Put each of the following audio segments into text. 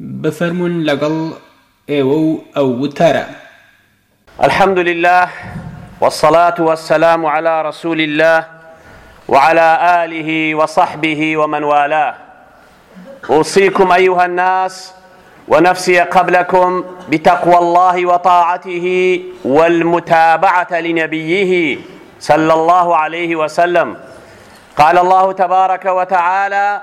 بفرمون لەگەڵ ئێوە و ئەو وتارە الحمد لله والصلاة والسلام على رسول الله وعلى آله وصحبه ومن والاه أوصيكم أيها الناس ونفسي قبلكم بتقوى الله وطاعته والمتابعة لنبيه صلى الله عليه وسلم قال الله تبارك وتعالى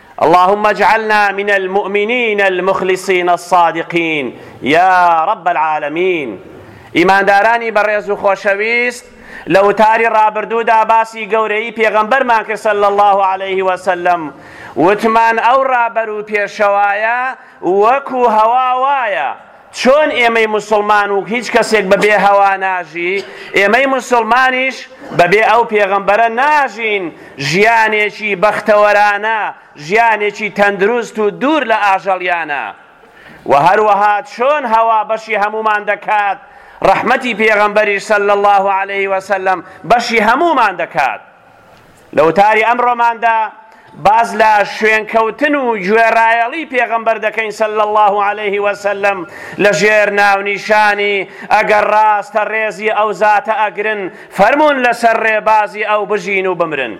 اللهم اجعلنا من المؤمنین المخلصین الصادقین یا رب العالمین ئیماندارانی بەڕێز و خۆشەویست لە وتاری ڕابردوودا باسی گەورەی پێغەمبەرمان کرد صلی الله علیه وسلم وتمان ئەو ڕابەر و پێشەوایە وەکو هەوا وایە چۆن ئێمەی موسڵمان و هیچ کەسێک بە بێ هەوا ناژی، ئێمەی موسڵمانیش بە بێ ئەو پێغەمبەرە ناژین، ژیانێکی بەختەوەرانە، ژیانێکی تەندروست و دوور لە ئاژەڵیانە. وە هەروەها چۆن هەوا بەشی هەموومان دەکات، ڕەحمەتی پێغەمبەریش صلی اللە علیە وسلم بەشی هەموومان دەکات. لە وتاری ئەمڕۆماندا باس لە شوێنکەوتن و گوێڕایەڵی پێغەمبەر دەکەین صلی اللە علیه وسلم لە ژێر ناونیشانی ئەگەر ڕاستە ڕێزی ئەو زاتە ئەگرن فەرمونون لەسەر ڕێبازی ئەو بژین و بمرن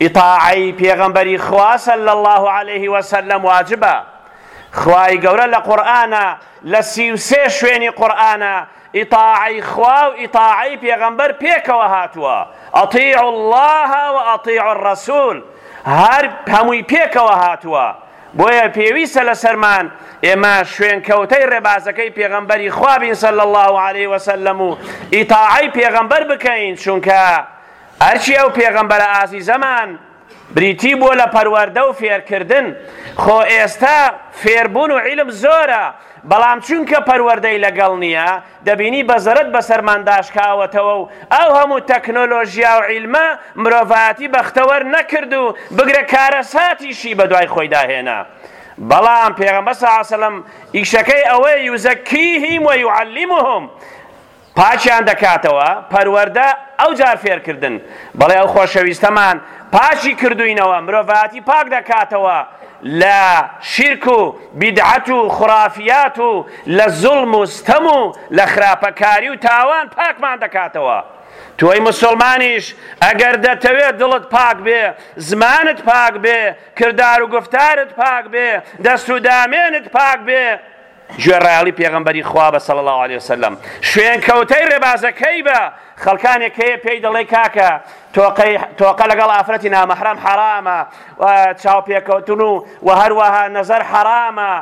ئیطاعەی پێغەمبەری خوا صلی اللە علیه وسلم واجبە خوای گەورە لە قورئانە لە سی و سێ شوێنی قورئانا ئیتاعەی خوا و ئیتاعەی پێغەمبەر پێکەوە هاتووە، اطیعوا اللە و اطیعوا الرسول، هەر هەمووی پێکەوە هاتووە، بۆیە پێویستە لەسەرمان ئێمە شوێنکەوتەی ڕێبازەکەی پێغەمبەری خوا بین صلی اللە علیە وسلم و ئیتاعەی پێغەمبەر بکەین، چونکە ئەرکی ئەو پێغەمبەرە ئازیزەمان بریتی بووە لە پەروەردە و فێرکردن، خۆ ئێستا فێربوون و عیلم زۆرە، بەڵام چونکە پەروەردەی لەگەڵ نییە، دەبینی بە زەرەد بەسەرمان داشکاوەتەوە و ئەو هەموو تەکنۆلۆژیا و عیلمە مرۆڤایەتی بەختەوەر نەکرد و بگرە کارەساتیشی بەدوای خۆیدا هێنا، بەڵام پێغەمبەر صلی اللە علیە و سلم ئیشەکەی ئەوەیە یوزەکیهم ویعلمهم، پاکیان دەکاتەوە، پەروەردە ئەو جار فێرکردن، بەڵێ ئەو خۆشەویستەمان پاکی کردووینەوە، مرۆڤایەتی پاک دەکاتەوە لە شیرک و بیدعەت و خورافیات و لە زوڵم و ستەم و لە خراپەکاری و تاوان پاکمان دەکاتەوە، تۆی موسوڵمانیش ئەگەر دەتەوێت دڵت پاک بێ، زمانت پاک بێ، کردار و گوفتارت پاک بێ، دەست و دامێنت پاک بێ، گوێڕایەڵی پێغەمبەری خوا بە صلی اللە علیە وسلم شوێنکەوتەی ڕێبازەکەی بە، خەڵکانێک هەیە پێی دەڵێ کاکە تۆقەی تۆقە لەگەڵ ئافرەتی نامەحرەم حەرامە چاوپێکەوتن و و هەروەها نەزەر حەرامە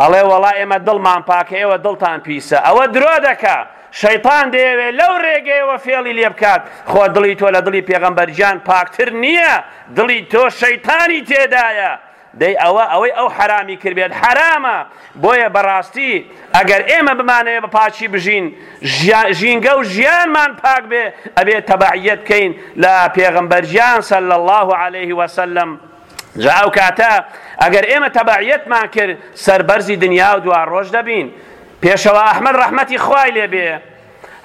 ئەڵێ وەڵا ئێمە دڵمان پاکە ئێوە دڵتان پیسە ئەوە درۆ دەکا شەیطان دەیەوێت لەو ڕێگەیەوە فێڵی لێ بکات خۆ دڵی تۆ لە دڵی پێغەمبەرجان پاکتر نییە دڵی تۆ شەیطانی تێدایە دەی ئەوە ئەوەی ئەو حەرامی کردبێت حەرامە، بۆیە بەڕاستی ئەگەر ئێمە بمانەوێت بە پاکی بژین، ژینگە و ژیانمان پاک بێت، ئەبێت تەبەعیەت بکەین لە پێغەمبەر گیان صلی اللە علیە وسلم، جا ئەو کاتە ئەگەر ئێمە تەبەعیەتمان کرد سەربەرزی دنیا و دواڕۆژ دەبین، پێشەوا ئەحمەد ڕەحمەتی خوای لێبێ،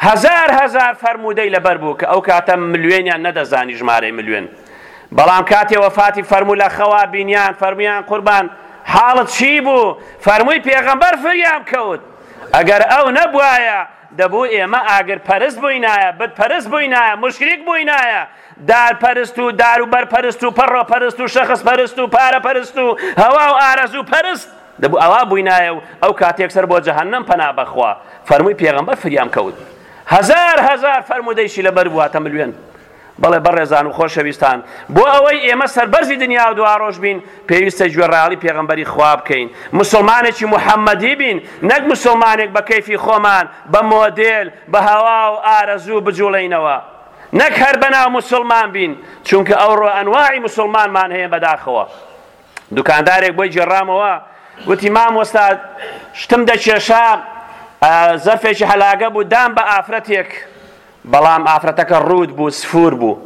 هەزار هەزار فەرموودەی لەبەر بوو کە ئەو کاتە ملوێنیان نەدەزانی ژمارەی ملوێن بەڵام کاتێ وەفاتی فەرموو لە خەوا بینیان فەرمیان قوربان حاڵت چی بوو فەرمووی پێغەمبەر فریام کەوت ئەگەر ئەو نەبوایە دەبوو ئێمە ئاگر پەرست بووینایە بت پەرست بووینایە مشریک بووینایە دار پەرست و دار و بەر پەرست و پەڕۆ پەرست و شەخص پەرست و پارە پەرست و هەوا و ئارەزوو پەرست دەبوو ئاوا بوینایە و ئەو کاتێک سەر بۆ جەهەنەم پەنا بەخوا فەرمووی پێغەمبەر فریام کەوت هەزار هەزار فەرموودەیشی لەبەر بواتە ملوێن بەڵێ بەڕێزان و خۆشەویستان بۆ ئەوەی ئێمە سەربەرزی دنیا و دوواڕۆژ بین پێویستە گوێڕاڵی پێغەمبەری خوا بکەین مسلمانێکی محەممەدی بین نەک مسلمانێک بە کەیفی خۆمان بە مۆدێل بە هەوا و ئارەزوو بجوڵێینەوە نەک هەر بەناو مسلمان بین چونکە ئەو ڕۆ ئەنواعی مسلمانمان هەیە بەداخەوە دوکاندارێک بۆی گێڕامەوە وتی مامۆستا شتم دەکێشا زەرفێکی هەلاگە بوو دام بە ئافرەتێک بەڵام ئافرەتەکە ڕوود بوو سفور بوو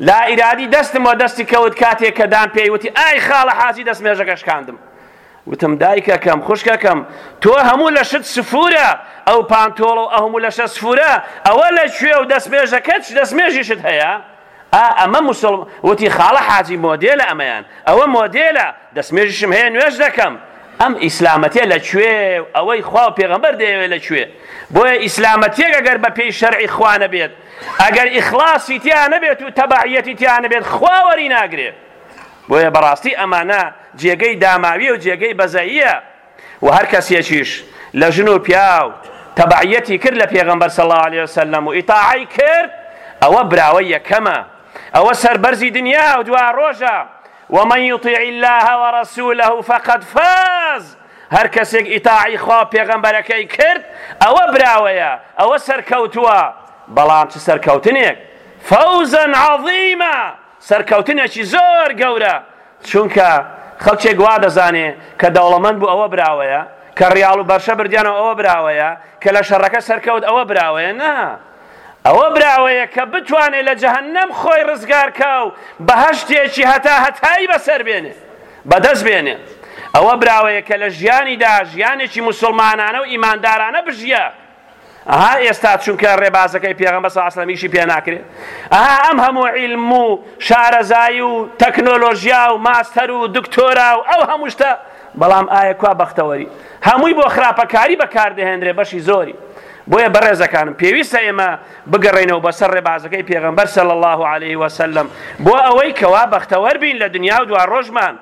لا ئیرادی دەستمەوە دەستی کەوت کاتێک کە دام پێی وتی ئای خاڵە حاجی دەست مێژەکە شکاندم وتم دایکەکەم خوشکەکەم تۆ هەموو لە شت سفورە ئەو پانتۆڵ و ئەهموو لەشە سفورە ئەوە لە کوێ و دەستمێژەکەچ دەستمێژیشت هەیە ئا ئەمە موسڵ وتی خاڵە حاجی مۆدێلە ئەمەیان ئەوە مۆدێلە دەسمێژیشم هەیە نوێژ دەکەم ئەم ئیسلامەتێ لە کوێ و ئەوەی خوا و پێغەمبەر دەیەوێ لە کوێ بۆیە ئیسلامەتێک ئەگەر بە پێی شەرعی خوا نەبێت ئەگەر ئیخلاصی تیا نەبێت و تەبعیەتی تیا نەبێت خوا وەری ناگرێ بۆیە بەڕاستی ئەمانە جێگەی داماویە و جێگەی بەزەییە وە هەر کەس یەکیش لە ژن و پیاو تەبعیەتی کرد لە پێغەمبەر صلی اللە علیە وسلم و ئیطاعەی کرد ئەوە براوەی یەکەمە ئەوە سەربەرزی دنیا و دوا ڕۆژە ومن یطیع الله ورسوله فقد فاز هەر کەسێک ئیتاعی خوا پێغەمبەرەکەی کرد ئەوە براوەیە ئەوە سەرکەوتووە بەڵام چ سەرکەوتنێک فەوزا عظیمە سەرکەوتنێکی زۆر گەورە چونکە خەڵکێک وا دەزانێ کە دەوڵەمەند بوو ئەوە براوەیە، کە ڕیاڵ و بەرشە بردیانەوە ئەوە براوەیە، کە لە شەڕەکە سەرکەوت ئەوە براوەیە نا ئەوە براوەیە کە بتوانێ لە جەهەنەم خۆی ڕزگار کا و بەهەشتێکی هەتا هەتایی بەسەر بێنێ بەدەست بێنێ ئەوە براوەیە کە لە ژیانیدا ژیانێکی موسوڵمانانە و ئیماندارانە بژیە. ئەها ئێستا چونکە ڕێبازەکەی پێغەمبەر صلی الله علیه و ئیشی پێ ناکرێت ئەها ئەم هەموو عیلم و شارەزایی و تەکنۆلۆژیا و ماستەر و دکتۆرا و ئەو هەموو شتە بەڵام ئایا کوا بەختەوەری هەمووی بۆ خراپەکاری بەکاردەهێنرێ بەشی زۆری بۆیە بەڕێزەکانم پێویستە ئێمە بگەڕێنەوە بەسەر ڕێبازەکەی پێغەمبەر صلی الله عليه وسلم بۆ ئەوەی کەوا بەختەوەر بین لە دنیا و دوا ڕۆژمان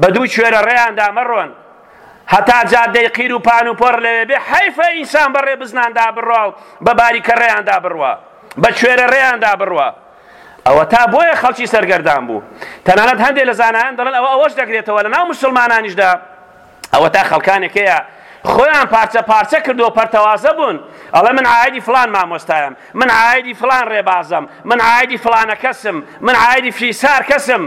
بە دوو کوێرە ڕێیاندا مەڕۆن هەتا جادەی قیر و پان و پۆڕ لەوێ بێ حەیفە ئینسان بە ڕێ بزناندا بڕوا و بە باریکە ڕێیاندا بڕوا بە کوێرە ڕێیاندا بڕوا ئەوە تا بۆیە خەڵکی سەرگەردان بوو تەنانەت هەندێک لە زانایان دەڵێن ئەوە ئەوەش دەگرێتەوە لە ناو مسلمانانیشدا ئەوە تا خەڵکانێکەیە خۆیان پارچە پارچە کردووە پەرتەوازە بوون ئەڵێ من عایدی فلان مامۆستایم من عایدی فلان ڕێبازم من عایدی فلانە کەسم من عایدی فیسار کەسم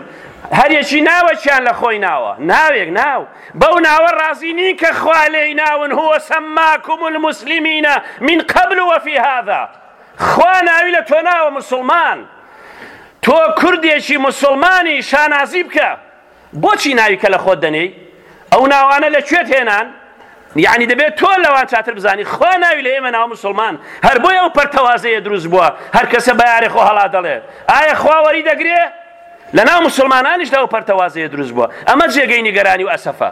هەریەکی ناوەکیان لە خۆی ناوە ناوێک ناو بەو ناوە ڕازی نین کە خوا لێی ناون هو سەماکم المسلمینە من قبل وفی هذا خوا ناوی لە تۆ ناوە مسلمان تۆ کوردێکی مسلمانی شانازی بکە بۆچی ناوی کە لە خۆت دەنێی؟ ئەو ناوانە لە کوێت هێنان؟ یەعنی دەبێت تۆ لەوان چاتر بزانی خوا ناوی لە ئێمە ناوە موسڵمان هەر بۆیە ئەو پەرتەوازەیە دروست بووە هەر کەسە بەیارێ خۆ هەڵا دەڵێت ئایا خوا وەری دەگرێ لە ناو موسڵمانانیشدا ئەو پەرتەوازەیە دروست بووە ئەمە جێگەی نیگەرانی و ئەسەفە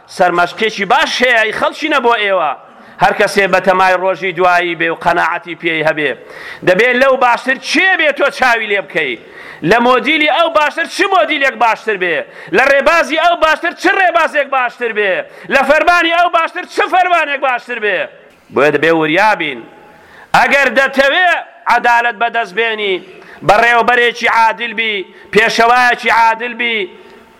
سەرمەشقێکی باش هەیە ی خەڵکینە بۆ ئێوە هەرکەسێ بەتەمای ڕۆژی دوایی بێ و قەناعەتی پێی هەبێ دەبێ لەو باشتر کێ بێ تۆ چاوی لێ بکەی لە مۆدیلی ئەو باشتر چ مۆدیلێک باشتر بێ لە ڕێبازی ئەو باشتر چ ڕێبازێک باشتر بێ لە فەرمانی ئەو باشتر چ فەرمانێک باشتر بێ بۆیە دەبێ وریا بین ئەگەر دەتەوێ عەدالەت بەدەست بێنی بەڕێوەبەرێکی عادل بی پێشەوایەکی عادل بی.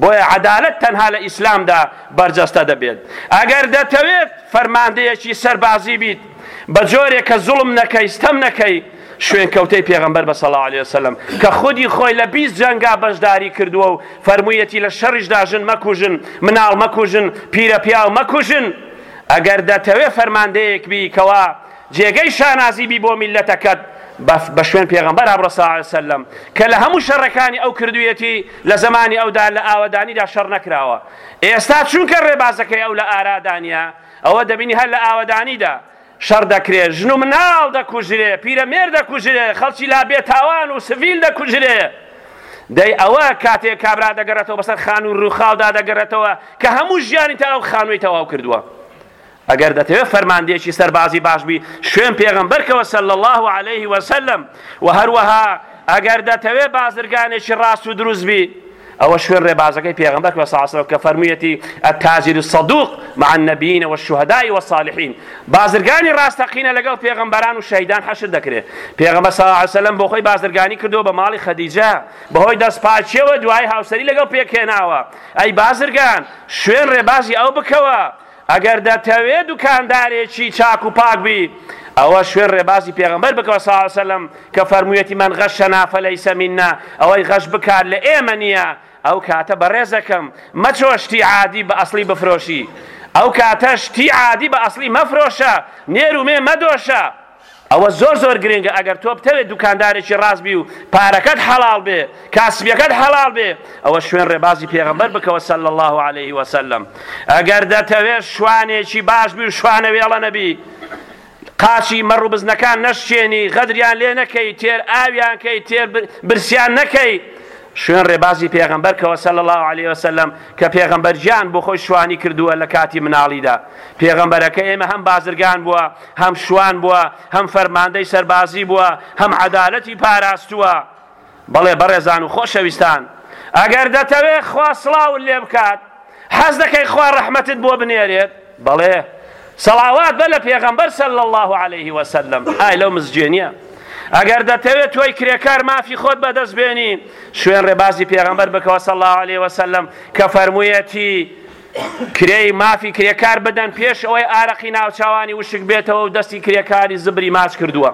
بۆیە عەدالەت تەنها لە ئیسلامدا بەرجەستە دەبێت. ئەگەر دەتەوێت فەرماندەیەکی سەربازی بیت، بە جۆرێک کە زوڵم نەکەی، ستەم نەکەی، شوێنکەوتەی پێغەمبەر بە صلی علیە وسلم کە خودی خۆی لە بیست جەنگا بەشداری کردووە و فەرموویەتی لە شەڕیشدا ژن مەکوژن، مناڵ مەکوژن، پیرە پیاو مەکوژن. ئەگەر دەتەوێت فەرماندەیەک بی کەوا جێگەی شانازی بی بۆ میللەتەکەت بە شوێن پێغەمبەرا بڕۆ صلی اللە علیە وسلم کە لە هەموو شەڕەکانی ئەو کردویەتی لە زەمانی ئەودا لە ئاوەدانیدا شەڕ نەکراوە ئێستا چونکە ڕێبازەکەی ئەو لە ئارادانە ئەوە دەبینی هەر لە ئاوەدانیدا شەڕ دەکرێ ژن و مناڵ دەکوژرێ پیرەمێر دەکوژرێ خەڵکی لا بێتاوان و سڤیل دەکوژرێ دەی ئەوە کاتێک کابرا دەگەڕێتەوە بەسەر خانوو ڕووخاودا دەگەڕێتەوە کە هەموو ژیانی تا ئەو خانووی تەواو کردووە ئەگەر دەتەوێت فەرماندەیەکی سەربازی باش بی شوێن پێغەمبەر کەوە صلی اللە علیه وسلم و هەروەها ئەگەر دەتەوێت بازرگانێکی ڕاست و دروست بی ئەوە شوێن ڕێبازەکەی پێغەمبەر کەوە صلی اللە کە فەرموویەتی التاجر الصدوق مع النبیین والشهداء والصالحین بازرگانی ڕاستەقینە لەگەڵ پێغەمبەران و شەهیدان حەشر دەکرێت پێغەمبەر صلی اللە علیه وسلم بۆ خۆی بازرگانی کردو بە ماڵی خەدیجە بەهۆی دەست پاکیەوە دوای هاوسەری لەگەڵ پێکهێناوە ئەی بازرگان شوێن ڕێبازی ئەو بکەوە ئەگەر دەتەوێ دوکاندارێکی چاک و پاک بی ئەوە شوێن ڕێبازی پێغەمبەر بکەوە صلی اللە علیە وسلم کە فەرموویەتی من غشنا فلیس منا ئەوەی غش بکات لە ئێمە نییە ئەو کاتە بەڕێزەکەم مەچۆ شتی عادی بە ئەسڵی بفرۆشی ئەو کاتە شتی عادی بە ئەسڵی مەفرۆشە نێر و مێ مەدۆشە ئەوە زۆر زۆر گرنگە ئەگەر تۆ بتەوێت دوکاندارێکی ڕاست بی و پارەکەت حەڵاڵ بێ کاسبیەکەت حەڵاڵ بێ ئەوە شوێن ڕێبازی پێغەمبەر بکەوە سەل الله عليه وسلم ئەگەر دەتەوێت شوانێکی باش بی و شوانە وێڵە نەبی قاچی مەڕ و بزنەکان نەشچێنی غەدریان لێ نەکەی تێر ئاویان کەی تێر برسیان نەکەی شوێن ڕێبازی پێغمبەر کەەوە سەل الله عليه وسلم کە پێغمبەرجان بۆ خۆی شوانی کردووە لە کاتی مناڵیدا پێغمبەرەکە ئێمە هەم بازرگان بووە هەم شوان بووە، هەم فەرماندەی سەربازی بووە، هەم عەدالەتی پاراستووە. بەڵێ بەڕێزان و خۆشەویستان، ئەگەر دەتەوێت خوا سڵاوت لێ بکات، حەز دەکەیت خوا ڕەحمەتت بۆ بنێرێت، بەڵێ سەڵاوات بە لە پێغەمبەر صلی اللە علیە وسلم، ئای لەو مزجێنییە! ئەگەر دەتەوێت تۆی کرێکار مافی خۆت بەدەست بێنی، شوێن ڕێبازی پێغەمبەر بکەوە صلی اللە علیە وسلم کە فەرموویەتی، کرێی مافی کرێکار بدەن پێش ئەوەی ئارەقی ناوچاوانی وشک بێتەوە و دەستی کرێکاری زبری ماچ کردووە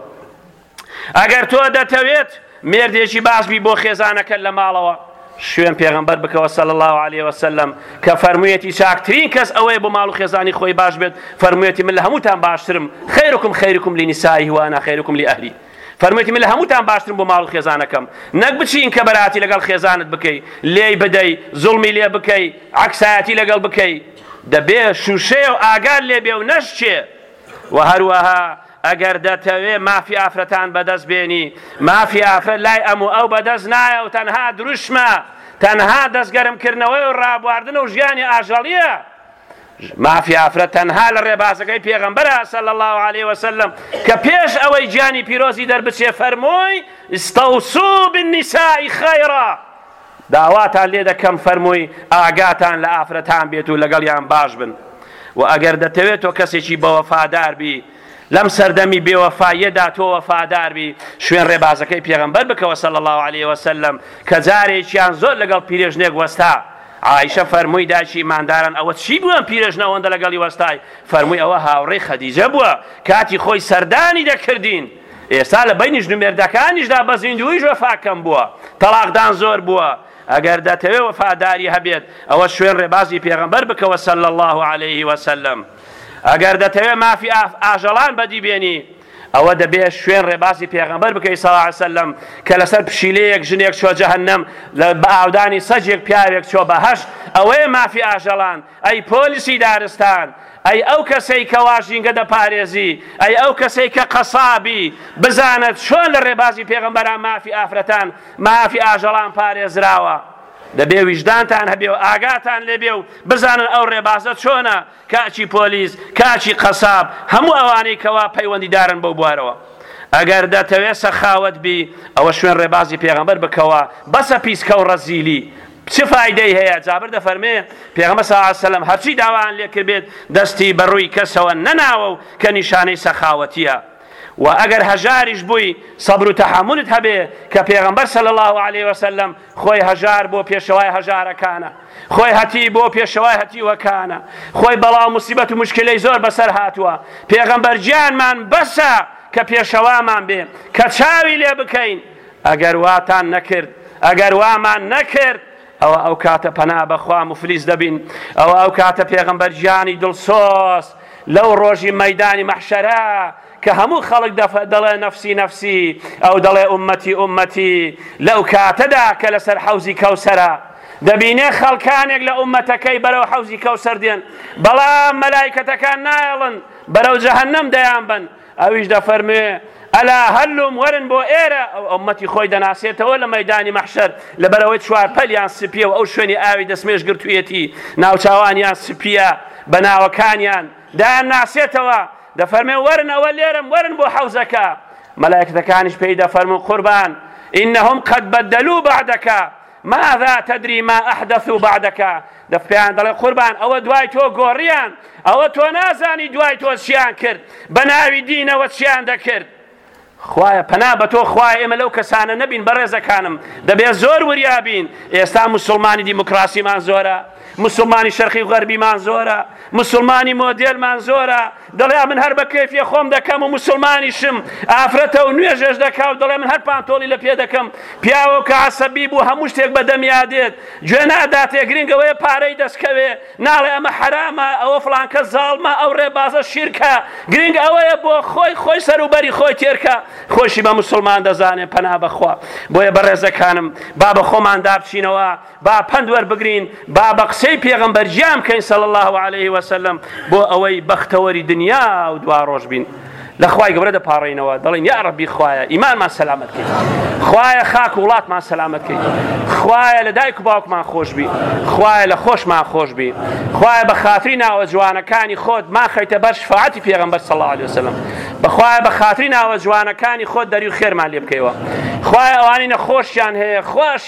ئەگەر تۆ دەتەوێت مێردێکی باش بی بۆ خێزانەکە لە ماڵەوە شوێن پێغمبەر بکەوە سەل الله عليه وسلم کە فەرموویەتی چاکترین کەس ئەوەیە بۆ ماڵ و خێزانی خۆی باش بێت فەرموویەتی من لە هەمووتان باشترم خیرکم خیرکم لنسائه وانا خیرکم لأهلی فەرموویەتی من لە هەمووتان باشترم بۆ ماڵ و خێزانەکەم نەک بچین کە بەراتی لەگەڵ خێزانت بکەی لێی بدەی زوڵمی لێ بکەی عکسایەتی لەگەڵ بکەی دەبێ شوشەیە و ئاگار لێ بێ و نەشچێ و هەروەها ئەگەر دەتەوێ مافی ئافرەتان بەدەست بێنی مافی ئافرەت لای ئەم و ئەو بەدەست نایە و تەنها دروشمە تەنها دەستگەرمکردنەوەی و ڕابواردن و ژیانی ئاژەڵیە مافی ئافرەت تەنها لە ڕێبازەکەی پێغەمبەرە صلی الله علیه و سلم کە پێش ئەوەی گیانی پیرۆزی دەربچێ فەرمووی استوصوا بالنساء خیرا داواتان لێ دەکەم فەرمووی ئاگاتان لە ئافرەتان بێت و لەگەڵیان باش بن و ئەگەر دەتەوێت تۆ کەسێکی بەوەفادار بی لەم سەردەمی بێوەفاییەدا تۆ وەفادار بی شوێن ڕێبازەکەی پێغەمبەر بکەوە صلی الله علیه وسلم کە جارێکیان زۆر لەگەڵ پیرێژنێک وەستا عائشە فەرمووی داشی مانداران ئەوە چی بووە پیرێژن ئەوەندە لەگەڵی وەستای فەرمووی ئەوە هاوڕێی خەدیجە بووە کاتی خۆی سەردانی دەکردین ئێستا لە بینی ژنومێردەکانیشدا بە زیندویش وەفاکەم بووە تەڵاقدان زۆر بووە ئەگەر دەتەوێت وەفاداری هەبێت ئەوە شوێن ڕێبازی پێغەمبەر بکەوە سەل الله عليه وسلم ئەگەر دەتەوێ مافی ئاژەڵان بەدی بێنی ئەوە دەبێ شوێن ڕێبازی پێغەمبەر بکەی سەڵا عسلم کە لەسەر پشیلەیەک ژنێک چۆ جەهنم لە بە ئاودانی سەجێک پیاوێک چۆ بەهشت ئەوەیە مافی ئاژەڵان ئەی پۆلیسی دارستان ئەی ئەو کەسەی کە واژینگە دەپارێزی ئەی ئەو کەسەی کە قەسابی بزانە چۆن لە ڕێبازی پێغەمبەران مافی ئافرەتان مافی ئاژەڵان پارێزراوە دەبێ ویژدانتان هەبێ و ئاگاتان لێبێ و بزانن ئەو ڕێبازە چۆنە، کاکی پۆلیس، کاکی قەساب، هەموو ئەوانەی کەوا پەیوەندیدارن بەو بوارەوە. ئەگەر دەتەوێ سەخاوەت بی، ئەوە شوێن ڕێبازی پێغەمبەر بکەوە، بەسە پیسکە و ڕەزیلی، چ فایدەی هەیە، جابر دەفەرمێ، پێغەمبەر صلی اللە علیە وسلم هەرچی داوایان لێکردبێت دەستی بەڕووی کەسەوە نەناوە و کە نیشانەی سەخاوەتیە، وە ئەگەر هەژاریش بووی سەبر و تەحەمولت هەبێ کە پێغەمبەر صلی اللە علیە وسلم خۆی هەژار بۆ پێشەوای هەژارەکانە خۆی هەتی بۆ پێشەوای هەتیوەکانە خۆی بەڵا و مسیبەت و مشکلەی زۆر بەسەر هاتووە پێغەمبەر گیانمان بەسە کە پێشەوامان بێ کە چاوی لێ بکەین ئەگەر واتان نەکرد ئەگەر وامان نەکرد ئەوە ئەو کاتە پەنا بەخوا مفلیس دەبین ئەوە ئەو کاتە پێغمبەر گیانی دڵسۆز لەو ڕۆژی مەدانی مەحشەرە کە هەموو خەڵک دەفە دەڵێ نەفسی نەفسی ئەو دەڵێ ئومەتی ئومەتی لەو کاتەدا کە لەسەر حەوزی کەوسرە دەبینێ خەڵکانێک لە ئومەتەکەی بەرەو حەوزی کەوسەر دێن بەڵام مەلایکەتەکان نایڵن بەرەو جەهنم دەیان بن ئەویش دەفەرموێ، ئەلا هەلوم وەرن بۆ ئێرە، ئەو ئۆمەتی خۆی دەناسێتەوە لە مەیدانی مەحشەر، لەبەر ئەوەی چوار پەلیان سپییە و ئەو شوێنی ئاوی دەستمێش گرتوویەتی، ناوچاوانیان سپییە، بە ناوەکانیان، دایان ناسێتەوە، دەفەرموێ، وەرن ئەوە لێرەم، وەرن بۆ حەوزەکە، مەلائیکەتەکانیش پێی دەفەرموون، قوربان، انهم قد بدلوا بعدک، ماذا تدری ما احدثوا بعدک دەف پێیان دەڵێ قوربان ئەوە دوای تۆ گۆڕیان ئەوە تۆ نازانی دوای تۆ چیان کرد بە ناوی دینەوە چیان دەکرد خوایە پەنا بە تۆ خوای ئێمە لەو کەسانە نەبین بەڕێزەکانم دەبێت زۆر وریابین ئێستا مسلمانی دیموکراسیمان زۆرە مسلمانی شەرقی غەربیمان زۆرە مسلمانی مۆدێلمان زۆرە دەڵێ من هەر بە کەیفی خۆم دەکەم و مسلمانیشم ئافرەتە و نوێژێش دەکا و دەڵێ من هەر پانتۆڵی لە پێ دەکەم پیاوە کە عەسەبی بوو هەموو شتێک بە دەمیا دێت گوێ ناداتێ گرنگەوەیە پارەی دەستکەوێ ناڵێ ئەمە حەرامە ئەوە فڵانکە زاڵمە ئەو ڕێبازە شیرکە گرنگ ئەوەیە بۆ خۆی خۆی سەروبەری خۆی تێرکە خۆشی بە مسلمان دەزانێ پەنا بەخوا بۆیە بەڕێزەکانم با بە خۆماندا بچینەوە با پەند وەربگرین، با بە قسەی پێغەمبەر گیان بکەین صلی اللە علیە وسلم بۆ ئەوەی بەختەوەری دنیا و دواڕۆژ بین. لە خوای گەورە دەپاڕێینەوە دەڵێن یا ڕەبی خوایە ئیمانمان سەلامەت کەی خوایە خاک وڵاتمان سەلامەت کەی خوایە لە دایک و باوکمان خۆشببی خوایە لە خۆشمان خۆشببی خوایە بە خاتری ناوە جوانەکانی خۆت ما خەیتە بەر شفاعتی پێغمبەر صلی الله عليه وسلم بەخوایە بە خاتری ناوە جوانەکانی خۆت دەری و خێرمان لێ بکەیەوە خوایە ئەوانی نەخۆشیان هەیە خواش